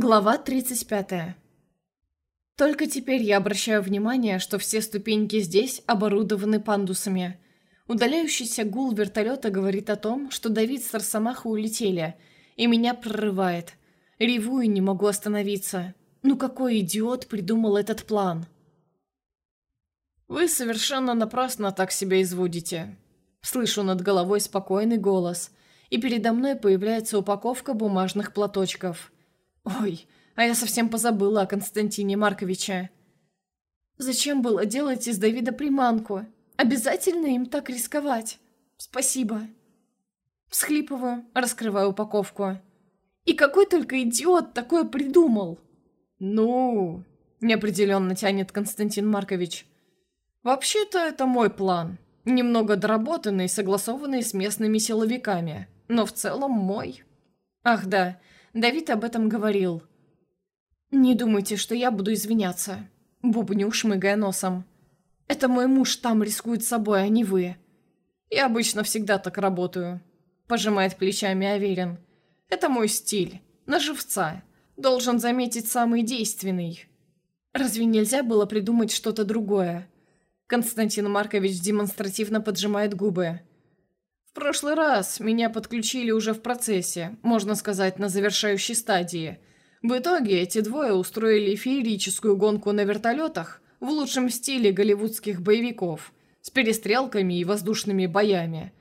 Глава 35. Только теперь я обращаю внимание, что все ступеньки здесь оборудованы пандусами. Удаляющийся гул вертолета говорит о том, что Давид с Росомаха улетели, и меня прорывает. Реву и не могу остановиться. Ну какой идиот придумал этот план? «Вы совершенно напрасно так себя изводите». Слышу над головой спокойный голос, и передо мной появляется упаковка бумажных платочков – Ой, а я совсем позабыла о Константине Марковиче. Зачем было делать из Давида приманку? Обязательно им так рисковать? Спасибо. Всхлипываю, раскрываю упаковку. И какой только идиот такое придумал? Ну, неопределенно тянет Константин Маркович. Вообще-то это мой план. Немного доработанный согласованный с местными силовиками. Но в целом мой. Ах да, Давид об этом говорил. «Не думайте, что я буду извиняться», — бубню, шмыгая носом. «Это мой муж там рискует собой, а не вы». «Я обычно всегда так работаю», — пожимает плечами Аверин. «Это мой стиль. На живца. Должен заметить самый действенный». Разве нельзя было придумать что-то другое? Константин Маркович демонстративно поджимает губы. В прошлый раз меня подключили уже в процессе, можно сказать, на завершающей стадии. В итоге эти двое устроили феерическую гонку на вертолетах в лучшем стиле голливудских боевиков, с перестрелками и воздушными боями.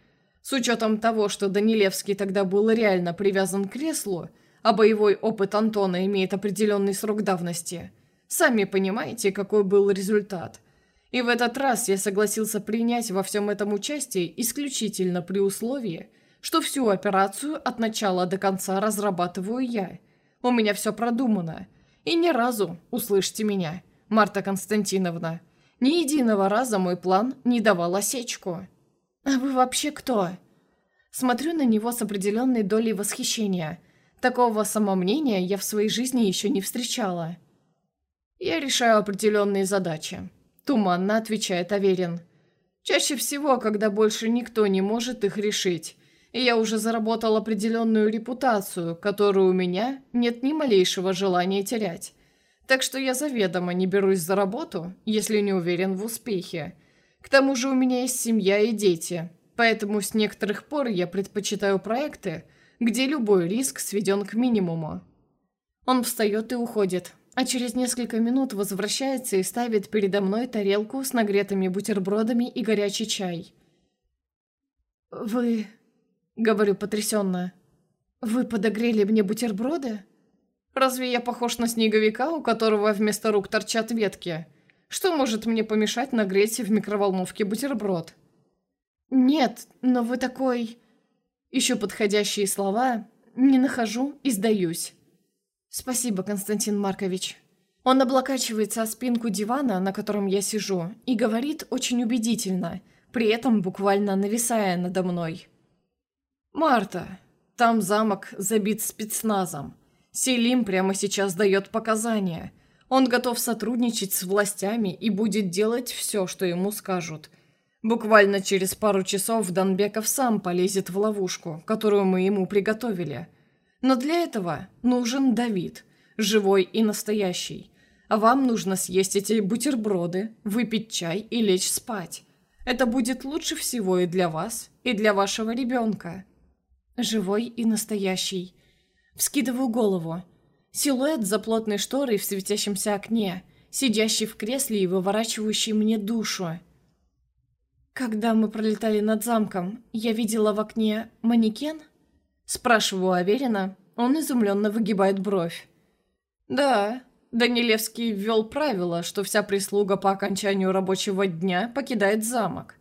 С учетом того, что Данилевский тогда был реально привязан к креслу, а боевой опыт Антона имеет определенный срок давности, сами понимаете, какой был результат – и в этот раз я согласился принять во всем этом участие исключительно при условии, что всю операцию от начала до конца разрабатываю я. У меня все продумано. И ни разу, услышьте меня, Марта Константиновна, ни единого раза мой план не давал осечку. «А вы вообще кто?» Смотрю на него с определенной долей восхищения. Такого самомнения я в своей жизни еще не встречала. Я решаю определенные задачи. Туманно отвечает Аверин. Чаще всего, когда больше никто не может их решить. И я уже заработал определенную репутацию, которую у меня нет ни малейшего желания терять. Так что я заведомо не берусь за работу, если не уверен в успехе. К тому же у меня есть семья и дети, поэтому с некоторых пор я предпочитаю проекты, где любой риск сведен к минимуму. Он встает и уходит, а через несколько минут возвращается и ставит передо мной тарелку с нагретыми бутербродами и горячий чай. «Вы...» — говорю потрясенно. «Вы подогрели мне бутерброды? Разве я похож на снеговика, у которого вместо рук торчат ветки? Что может мне помешать нагреть в микроволновке бутерброд?» «Нет, но вы такой...» Ищу подходящие слова, не нахожу и сдаюсь. «Спасибо, Константин Маркович». Он облокачивается о спинку дивана, на котором я сижу, и говорит очень убедительно, при этом буквально нависая надо мной. «Марта, там замок забит спецназом. Селим прямо сейчас дает показания. Он готов сотрудничать с властями и будет делать все, что ему скажут. Буквально через пару часов Донбеков сам полезет в ловушку, которую мы ему приготовили. Но для этого нужен Давид, живой и настоящий. А вам нужно съесть эти бутерброды, выпить чай и лечь спать. Это будет лучше всего и для вас, и для вашего ребенка. Живой и настоящий. Вскидываю голову. Силуэт за плотной шторой в светящемся окне, сидящий в кресле и выворачивающий мне душу. Когда мы пролетали над замком, я видела в окне манекен – Спрашиваю Аверина, он изумленно выгибает бровь. «Да, Данилевский ввел правило, что вся прислуга по окончанию рабочего дня покидает замок.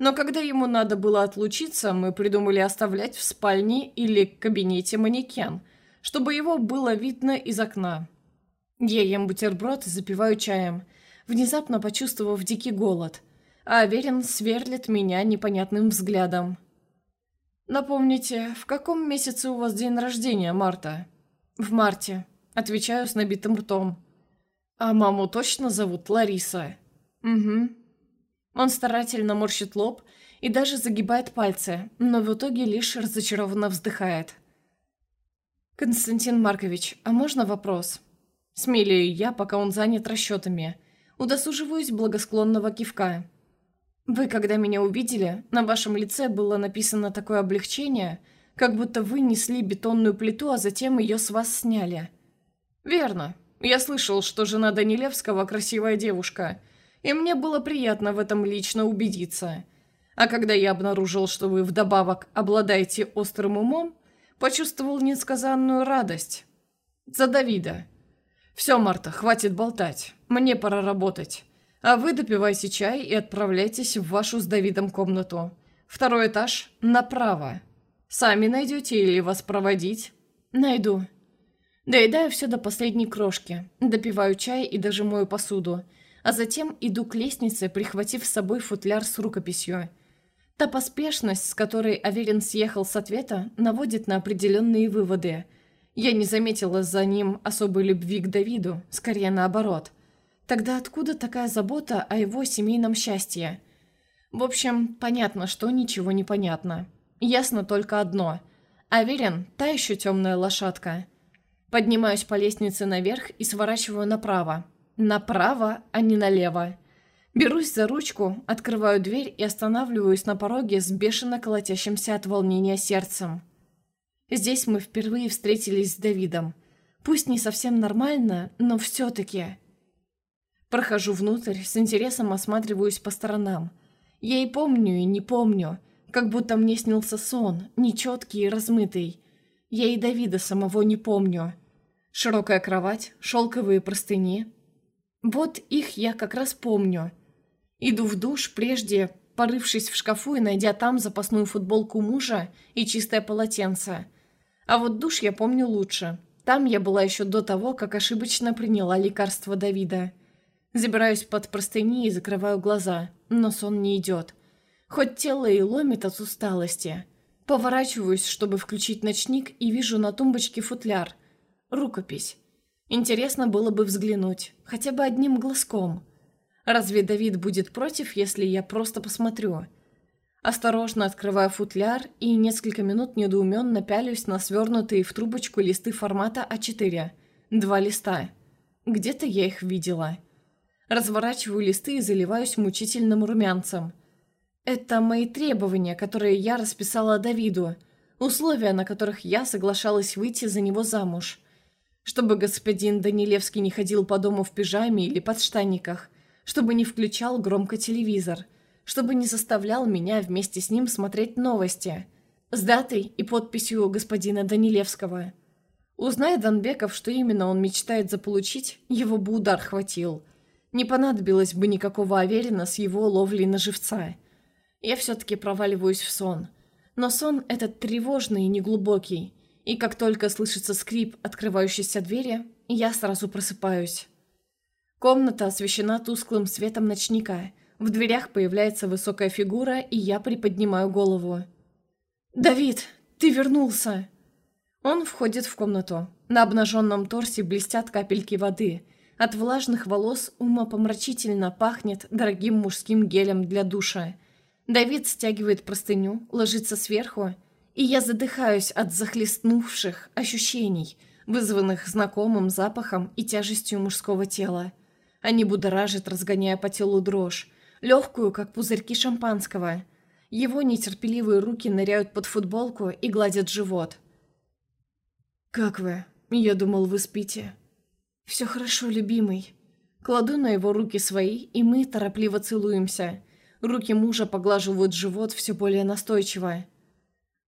Но когда ему надо было отлучиться, мы придумали оставлять в спальне или кабинете манекен, чтобы его было видно из окна. Я ем бутерброд и запиваю чаем, внезапно почувствовав дикий голод, а Аверин сверлит меня непонятным взглядом. «Напомните, в каком месяце у вас день рождения, Марта?» «В марте», — отвечаю с набитым ртом. «А маму точно зовут Лариса?» «Угу». Он старательно морщит лоб и даже загибает пальцы, но в итоге лишь разочарованно вздыхает. «Константин Маркович, а можно вопрос?» Смелею я, пока он занят расчетами. Удосуживаюсь благосклонного кивка. «Вы, когда меня увидели, на вашем лице было написано такое облегчение, как будто вы несли бетонную плиту, а затем ее с вас сняли». «Верно. Я слышал, что жена Данилевского красивая девушка, и мне было приятно в этом лично убедиться. А когда я обнаружил, что вы вдобавок обладаете острым умом, почувствовал несказанную радость. За Давида. Все, Марта, хватит болтать. Мне пора работать. А вы допивайте чай и отправляйтесь в вашу с Давидом комнату. Второй этаж направо. Сами найдете или вас проводить? Найду. Доедаю все до последней крошки. Допиваю чай и даже мою посуду. А затем иду к лестнице, прихватив с собой футляр с рукописью. Та поспешность, с которой Аверин съехал с ответа, наводит на определенные выводы. Я не заметила за ним особой любви к Давиду, скорее наоборот. Тогда откуда такая забота о его семейном счастье? В общем, понятно, что ничего не понятно. Ясно только одно. Аверин – та еще темная лошадка. Поднимаюсь по лестнице наверх и сворачиваю направо. Направо, а не налево. Берусь за ручку, открываю дверь и останавливаюсь на пороге с бешено колотящимся от волнения сердцем. Здесь мы впервые встретились с Давидом. Пусть не совсем нормально, но все-таки. Прохожу внутрь, с интересом осматриваюсь по сторонам. Я и помню, и не помню, как будто мне снился сон, нечеткий и размытый. Я и Давида самого не помню. Широкая кровать, шелковые простыни. Вот их я как раз помню. Иду в душ, прежде порывшись в шкафу и найдя там запасную футболку мужа и чистое полотенце. А вот душ я помню лучше. Там я была еще до того, как ошибочно приняла лекарство Давида. Забираюсь под простыни и закрываю глаза, но сон не идет. Хоть тело и ломит от усталости. Поворачиваюсь, чтобы включить ночник, и вижу на тумбочке футляр. Рукопись. Интересно было бы взглянуть, хотя бы одним глазком. Разве Давид будет против, если я просто посмотрю? Осторожно открываю футляр и несколько минут недоуменно пялюсь на свернутые в трубочку листы формата А4. Два листа. Где-то я их видела. Разворачиваю листы и заливаюсь мучительным румянцем. Это мои требования, которые я расписала Давиду. Условия, на которых я соглашалась выйти за него замуж. Чтобы господин Данилевский не ходил по дому в пижаме или подштанниках – чтобы не включал громко телевизор, чтобы не заставлял меня вместе с ним смотреть новости с датой и подписью господина Данилевского. Узнай Донбеков, что именно он мечтает заполучить, его бы удар хватил. Не понадобилось бы никакого Аверина с его ловлей на живца. Я все-таки проваливаюсь в сон. Но сон этот тревожный и неглубокий, и как только слышится скрип открывающейся двери, я сразу просыпаюсь. Комната освещена тусклым светом ночника. В дверях появляется высокая фигура, и я приподнимаю голову. «Давид, ты вернулся!» Он входит в комнату. На обнаженном торсе блестят капельки воды. От влажных волос умопомрачительно пахнет дорогим мужским гелем для душа. Давид стягивает простыню, ложится сверху, и я задыхаюсь от захлестнувших ощущений, вызванных знакомым запахом и тяжестью мужского тела. Они будоражат, разгоняя по телу дрожь, легкую, как пузырьки шампанского. Его нетерпеливые руки ныряют под футболку и гладят живот. «Как вы? Я думал, вы спите». «Все хорошо, любимый». Кладу на его руки свои, и мы торопливо целуемся. Руки мужа поглаживают живот все более настойчиво.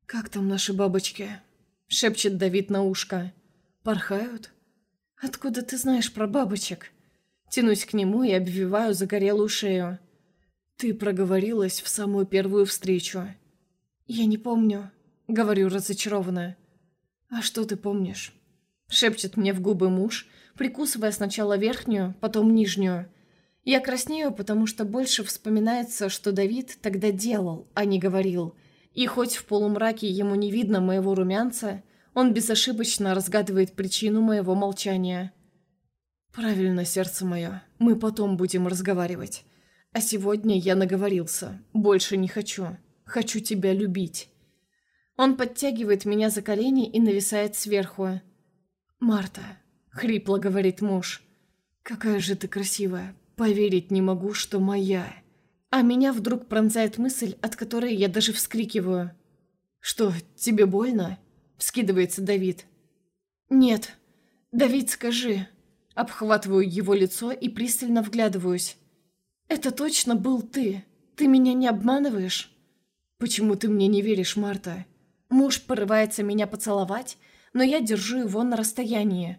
«Как там наши бабочки?» — шепчет Давид на ушко. «Порхают?» «Откуда ты знаешь про бабочек?» Тянусь к нему и обвиваю загорелую шею. «Ты проговорилась в самую первую встречу». «Я не помню», — говорю разочарованно. «А что ты помнишь?» Шепчет мне в губы муж, прикусывая сначала верхнюю, потом нижнюю. Я краснею, потому что больше вспоминается, что Давид тогда делал, а не говорил. И хоть в полумраке ему не видно моего румянца, он безошибочно разгадывает причину моего молчания. «Правильно, сердце мое. Мы потом будем разговаривать. А сегодня я наговорился. Больше не хочу. Хочу тебя любить». Он подтягивает меня за колени и нависает сверху. «Марта», — хрипло говорит муж, — «какая же ты красивая. Поверить не могу, что моя». А меня вдруг пронзает мысль, от которой я даже вскрикиваю. «Что, тебе больно?» — вскидывается Давид. «Нет. Давид, скажи». Обхватываю его лицо и пристально вглядываюсь. «Это точно был ты? Ты меня не обманываешь?» «Почему ты мне не веришь, Марта?» Муж порывается меня поцеловать, но я держу его на расстоянии.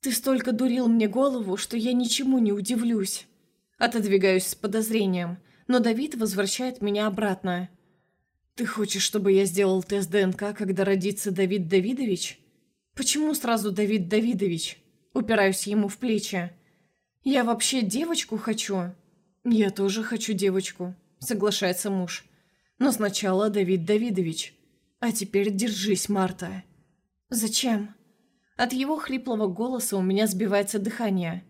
«Ты столько дурил мне голову, что я ничему не удивлюсь». Отодвигаюсь с подозрением, но Давид возвращает меня обратно. «Ты хочешь, чтобы я сделал тест ДНК, когда родится Давид Давидович?» «Почему сразу Давид Давидович?» Упираюсь ему в плечи. «Я вообще девочку хочу». «Я тоже хочу девочку», — соглашается муж. «Но сначала Давид Давидович. А теперь держись, Марта». «Зачем?» От его хриплого голоса у меня сбивается дыхание.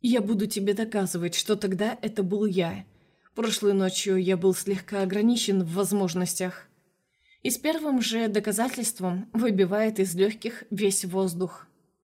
«Я буду тебе доказывать, что тогда это был я. Прошлой ночью я был слегка ограничен в возможностях». И с первым же доказательством выбивает из легких весь воздух.